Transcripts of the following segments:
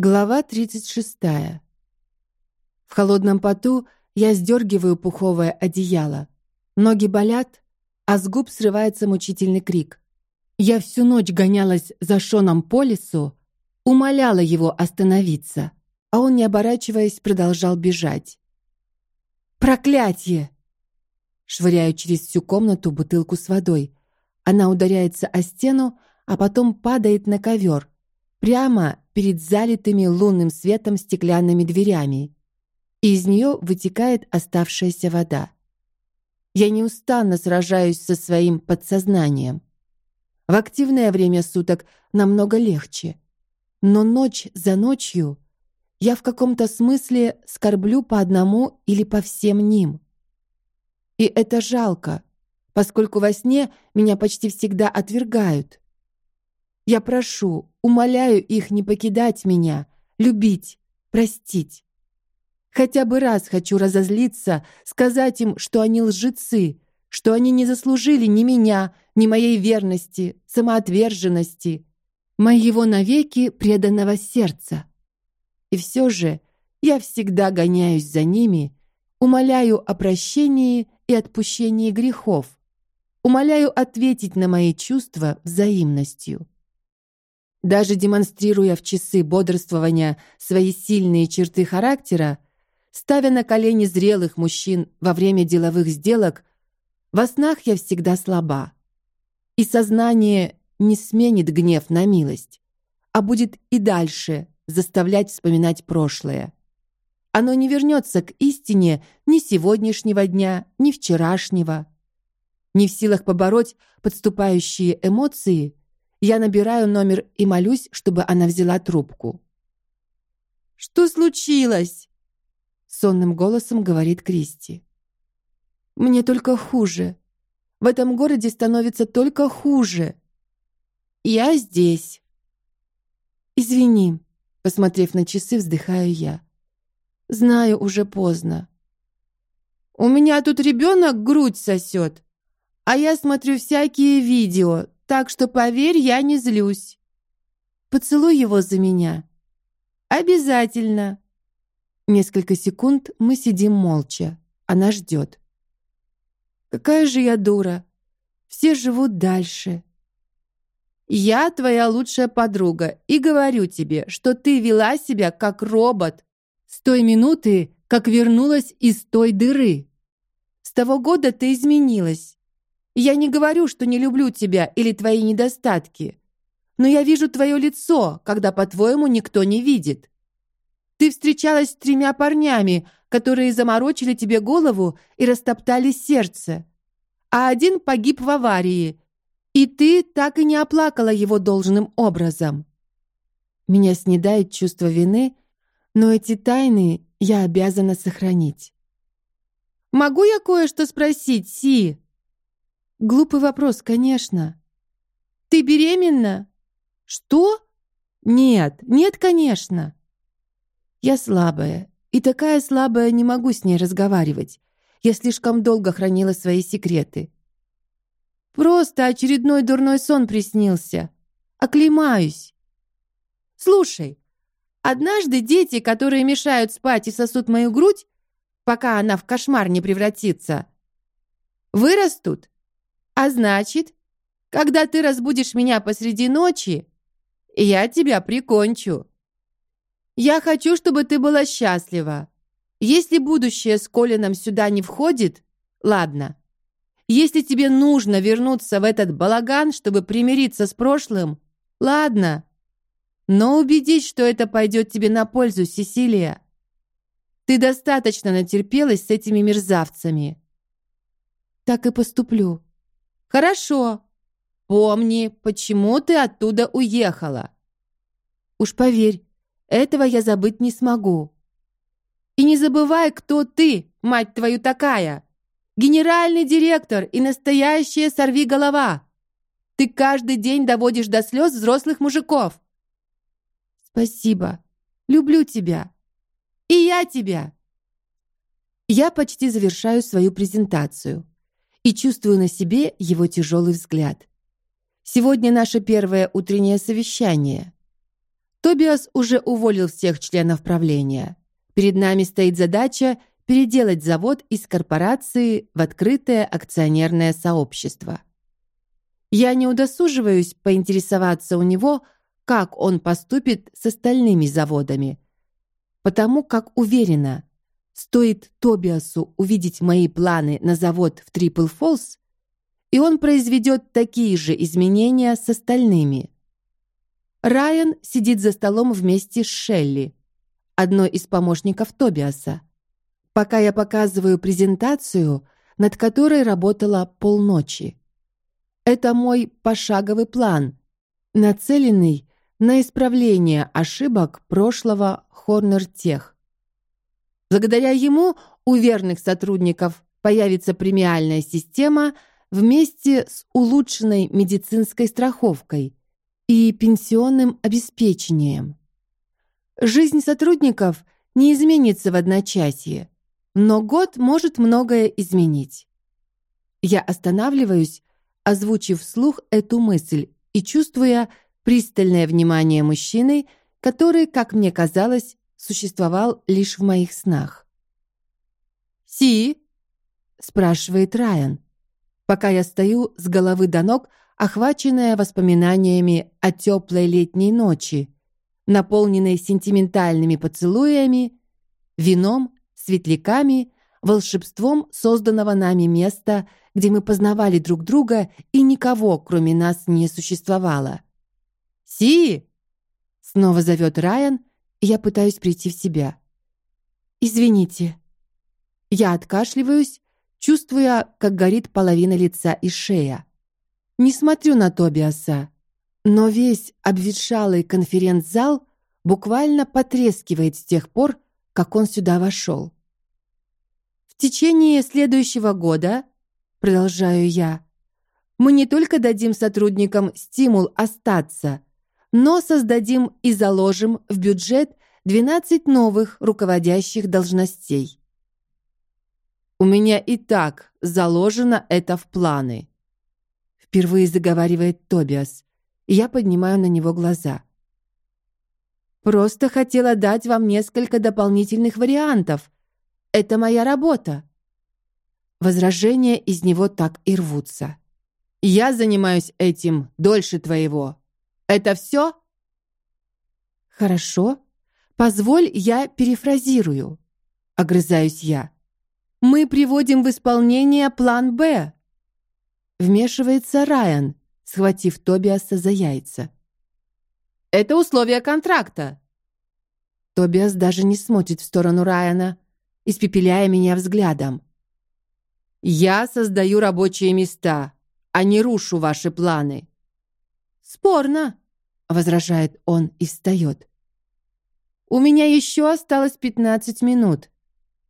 Глава тридцать шестая. В холодном поту я сдергиваю пуховое одеяло. Ноги болят, а с губ срывается мучительный крик. Я всю ночь гонялась за Шоном по лесу, умоляла его остановиться, а он, не оборачиваясь, продолжал бежать. Проклятие! Швыряю через всю комнату бутылку с водой. Она ударяется о стену, а потом падает на ковер, прямо перед залитыми лунным светом стеклянными дверями. из нее вытекает оставшаяся вода. Я неустанно сражаюсь со своим подсознанием. В активное время суток намного легче, но ночь за ночью я в каком-то смысле скорблю по одному или по всем ним. И это жалко, поскольку во сне меня почти всегда отвергают. Я прошу, умоляю их не покидать меня, любить, простить. Хотя бы раз хочу разозлиться, сказать им, что они лжецы, что они не заслужили ни меня, ни моей верности, самоотверженности, моего навеки преданного сердца. И все же я всегда гоняюсь за ними, умоляю о прощении и отпущении грехов, умоляю ответить на мои чувства взаимностью. Даже демонстрируя в часы бодрствования свои сильные черты характера, ставя на колени зрелых мужчин во время деловых сделок, во снах я всегда слаба. И сознание не сменит гнев на милость, а будет и дальше заставлять вспоминать прошлое. Оно не вернется к истине ни сегодняшнего дня, ни вчерашнего. Не в силах побороть подступающие эмоции, я набираю номер и молюсь, чтобы она взяла трубку. Что случилось? сонным голосом говорит Кристи. Мне только хуже. В этом городе становится только хуже. Я здесь. Извини, посмотрев на часы, вздыхаю я. Знаю, уже поздно. У меня тут ребенок грудь сосет, а я смотрю всякие видео, так что поверь, я не злюсь. Поцелуй его за меня. Обязательно. Несколько секунд мы сидим молча. Она ждет. Какая же я дура. Все живут дальше. Я твоя лучшая подруга и говорю тебе, что ты вела себя как робот с той минуты, как вернулась из той дыры. С того года ты изменилась. Я не говорю, что не люблю тебя или твои недостатки, но я вижу твое лицо, когда по-твоему никто не видит. Ты встречалась с тремя парнями, которые заморочили тебе голову и растоптали сердце, а один погиб в аварии, и ты так и не оплакала его должным образом. Меня снедает чувство вины, но эти тайны я обязана сохранить. Могу я кое-что спросить, Си? Глупый вопрос, конечно. Ты беременна? Что? Нет, нет, конечно. Я слабая, и такая слабая не могу с ней разговаривать. Я слишком долго хранила свои секреты. Просто очередной дурной сон приснился. Оклемаюсь. Слушай, однажды дети, которые мешают спать и сосут мою грудь, пока она в кошмар не превратится, вырастут а значит, когда ты разбудишь меня посреди ночи, я тебя прикончу. Я хочу, чтобы ты была счастлива. Если будущее с Колином сюда не входит, ладно. Если тебе нужно вернуться в этот балаган, чтобы примириться с прошлым, ладно. Но убедись, что это пойдет тебе на пользу, Сесилия. Ты достаточно натерпелась с этими мерзавцами. Так и поступлю. Хорошо. Помни, почему ты оттуда уехала. Уж поверь, этого я забыть не смогу. И не забывай, кто ты, мать твою такая. Генеральный директор и настоящая сорви голова. Ты каждый день доводишь до слез взрослых мужиков. Спасибо. Люблю тебя. И я тебя. Я почти завершаю свою презентацию и чувствую на себе его тяжелый взгляд. Сегодня наше первое утреннее совещание. Тобиас уже уволил всех членов правления. Перед нами стоит задача переделать завод из корпорации в открытое акционерное сообщество. Я не удосуживаюсь поинтересоваться у него, как он поступит с остальными заводами, потому как уверена, стоит Тобиасу увидеть мои планы на завод в Трипл Фолс, и он произведет такие же изменения с остальными. Райан сидит за столом вместе с Шелли, одной из помощников Тобиаса. Пока я показываю презентацию, над которой работала полночи. Это мой пошаговый план, нацеленный на исправление ошибок прошлого Хорнер Тех. Благодаря ему у верных сотрудников появится премиальная система вместе с улучшенной медицинской страховкой и пенсионным обеспечением. Жизнь сотрудников не изменится в одночасье, но год может многое изменить. Я останавливаюсь, озвучив вслух эту мысль и чувствуя пристальное внимание мужчины, который, как мне казалось, существовал лишь в моих снах. «Си?» — спрашивает Райан, пока я стою с головы до ног, охваченная воспоминаниями о теплой летней ночи, наполненной сентиментальными поцелуями, вином, светляками, волшебством созданного нами места, где мы познавали друг друга и никого, кроме нас, не существовало. Си! Снова зовет Райан, я пытаюсь прийти в себя. Извините. Я откашливаюсь, чувствуя, как горит половина лица и шея. Не смотрю на Тобиаса, но весь обветшалый конференц-зал буквально потрескивает с тех пор, как он сюда вошел. В течение следующего года, продолжаю я, мы не только дадим сотрудникам стимул остаться, но создадим и заложим в бюджет 12 новых руководящих должностей. У меня и так заложено это в планы. Впервые заговаривает Тобиас, и я поднимаю на него глаза. Просто хотела дать вам несколько дополнительных вариантов. Это моя работа. Возражения из него так и рвутся. Я занимаюсь этим дольше твоего. Это все? Хорошо. Позволь, я перефразирую. Огрызаюсь я. Мы приводим в исполнение план Б. Вмешивается Райан, схватив Тобиаса за яйца. Это условия контракта. Тобиас даже не смотрит в сторону Райана, испепеляя меня взглядом. Я создаю рабочие места, а не рушу ваши планы. Спорно, возражает он и встает. У меня еще осталось пятнадцать минут,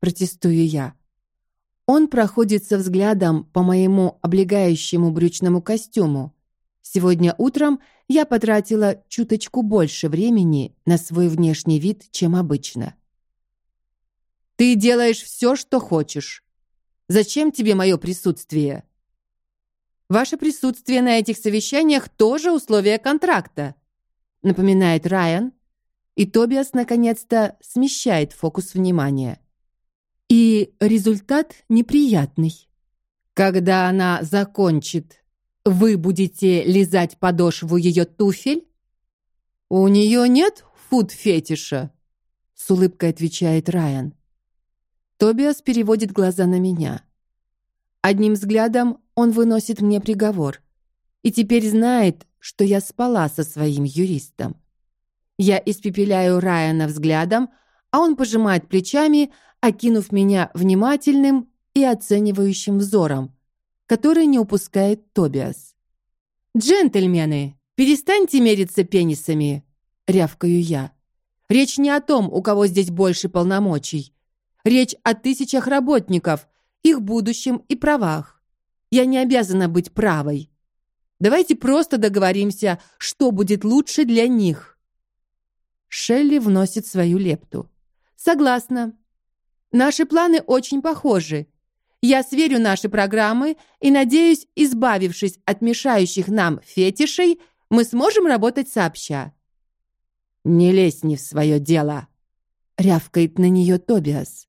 протестую я. Он проходится взглядом по моему облегающему брючному костюму. Сегодня утром я потратила чуточку больше времени на свой внешний вид, чем обычно. Ты делаешь все, что хочешь. Зачем тебе мое присутствие? Ваше присутствие на этих совещаниях тоже условие контракта, напоминает Райан, и Тобиас наконец-то смещает фокус внимания. И результат неприятный. Когда она закончит, вы будете лизать подошву ее туфель? У нее нет фуд-фетиша, с улыбкой отвечает Райан. Тобиас переводит глаза на меня. Одним взглядом он выносит мне приговор и теперь знает, что я спала со своим юристом. Я испепеляю Райана взглядом, а он пожимает плечами, окинув меня внимательным и оценивающим взором, который не упускает Тобиас. Джентльмены, перестаньте мериться пенисами, рявкаю я. Речь не о том, у кого здесь больше полномочий. Речь о тысячах работников, их будущем и правах. Я не обязана быть правой. Давайте просто договоримся, что будет лучше для них. Шелли вносит свою лепту. Согласна. Наши планы очень похожи. Я сверю наши программы и надеюсь, избавившись от мешающих нам фетишей, мы сможем работать сообща. Не лезь не в свое дело, рявкает на нее Тобиас.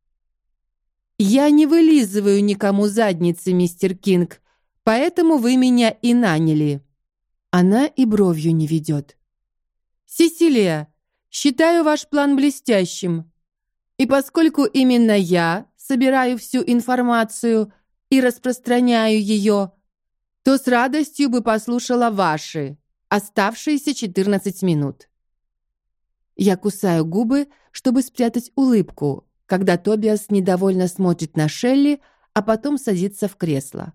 Я не вылизываю никому задницы, мистер Кинг, поэтому вы меня и наняли. Она и бровью не ведет. Сесилия, считаю ваш план блестящим. И поскольку именно я собираю всю информацию и распространяю ее, то с радостью бы послушала ваши оставшиеся 14 минут. Я кусаю губы, чтобы спрятать улыбку, когда Тобиас недовольно смотрит на Шелли, а потом садится в кресло.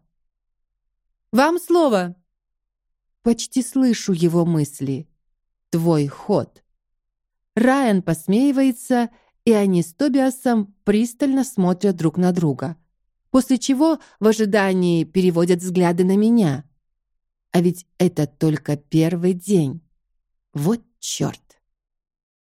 Вам слово. Почти слышу его мысли. Твой ход. Райан посмеивается, и они с Тобиасом пристально смотрят друг на друга, после чего в ожидании переводят взгляды на меня. А ведь это только первый день. Вот черт.